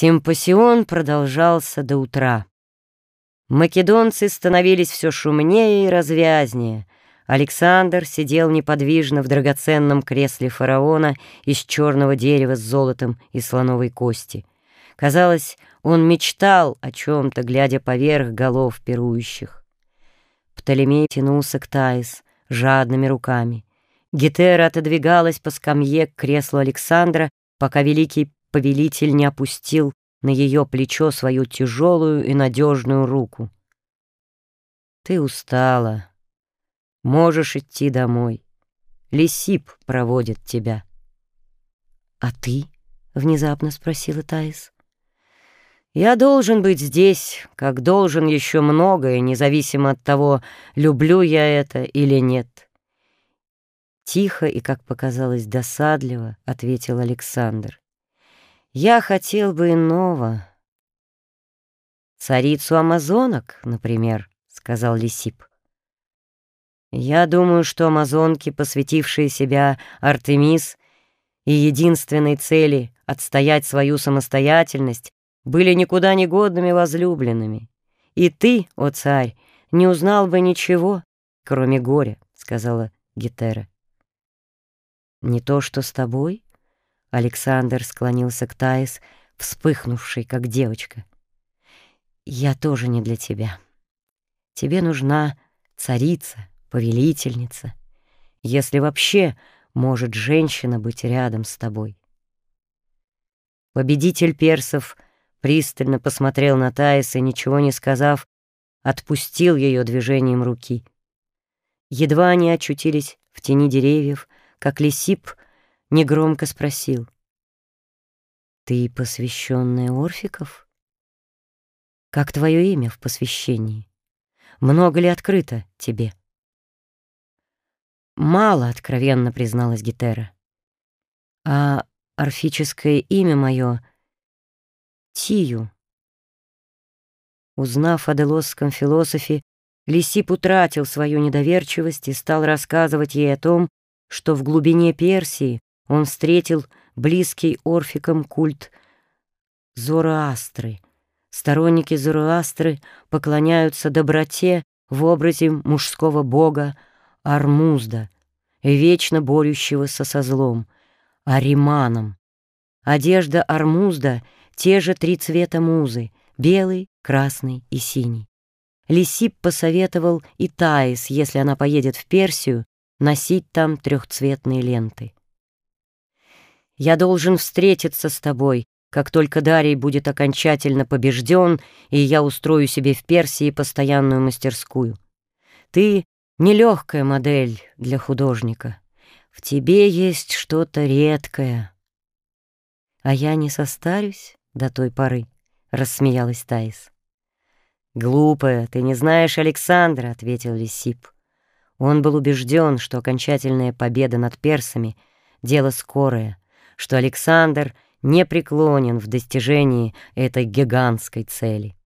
Симпосион продолжался до утра. Македонцы становились все шумнее и развязнее. Александр сидел неподвижно в драгоценном кресле фараона из черного дерева с золотом и слоновой кости. Казалось, он мечтал о чем-то, глядя поверх голов пирующих. Птолемей тянулся к Таис жадными руками. Гетера отодвигалась по скамье к креслу Александра, пока великий повелитель не опустил на ее плечо свою тяжелую и надежную руку. «Ты устала. Можешь идти домой. Лисип проводит тебя». «А ты?» — внезапно спросила Таис. «Я должен быть здесь, как должен еще многое, независимо от того, люблю я это или нет». Тихо и, как показалось, досадливо ответил Александр. Я хотел бы иного. Царицу амазонок, например, — сказал Лисип. Я думаю, что амазонки, посвятившие себя Артемис и единственной цели отстоять свою самостоятельность, были никуда не годными возлюбленными. И ты, о царь, не узнал бы ничего, кроме горя, — сказала Гетера. Не то, что с тобой, Александр склонился к Таис, вспыхнувшей, как девочка. «Я тоже не для тебя. Тебе нужна царица, повелительница, если вообще может женщина быть рядом с тобой». Победитель персов пристально посмотрел на Таис и, ничего не сказав, отпустил ее движением руки. Едва они очутились в тени деревьев, как Лисип — негромко спросил. «Ты посвященная Орфиков? Как твое имя в посвящении? Много ли открыто тебе?» «Мало», — откровенно призналась Гетера. «А орфическое имя мое — Тию». Узнав о делосском философе, Лисип утратил свою недоверчивость и стал рассказывать ей о том, что в глубине Персии он встретил близкий орфикам культ Зороастры. Сторонники Зороастры поклоняются доброте в образе мужского бога Армузда, вечно борющегося со злом, Ариманом. Одежда Армузда — те же три цвета музы — белый, красный и синий. Лисип посоветовал и Таис, если она поедет в Персию, носить там трехцветные ленты. Я должен встретиться с тобой, как только Дарий будет окончательно побежден, и я устрою себе в Персии постоянную мастерскую. Ты — нелегкая модель для художника. В тебе есть что-то редкое. А я не состарюсь до той поры, — рассмеялась Таис. «Глупая, ты не знаешь Александра», — ответил Лисип. Он был убежден, что окончательная победа над персами — дело скорое, что Александр не преклонен в достижении этой гигантской цели.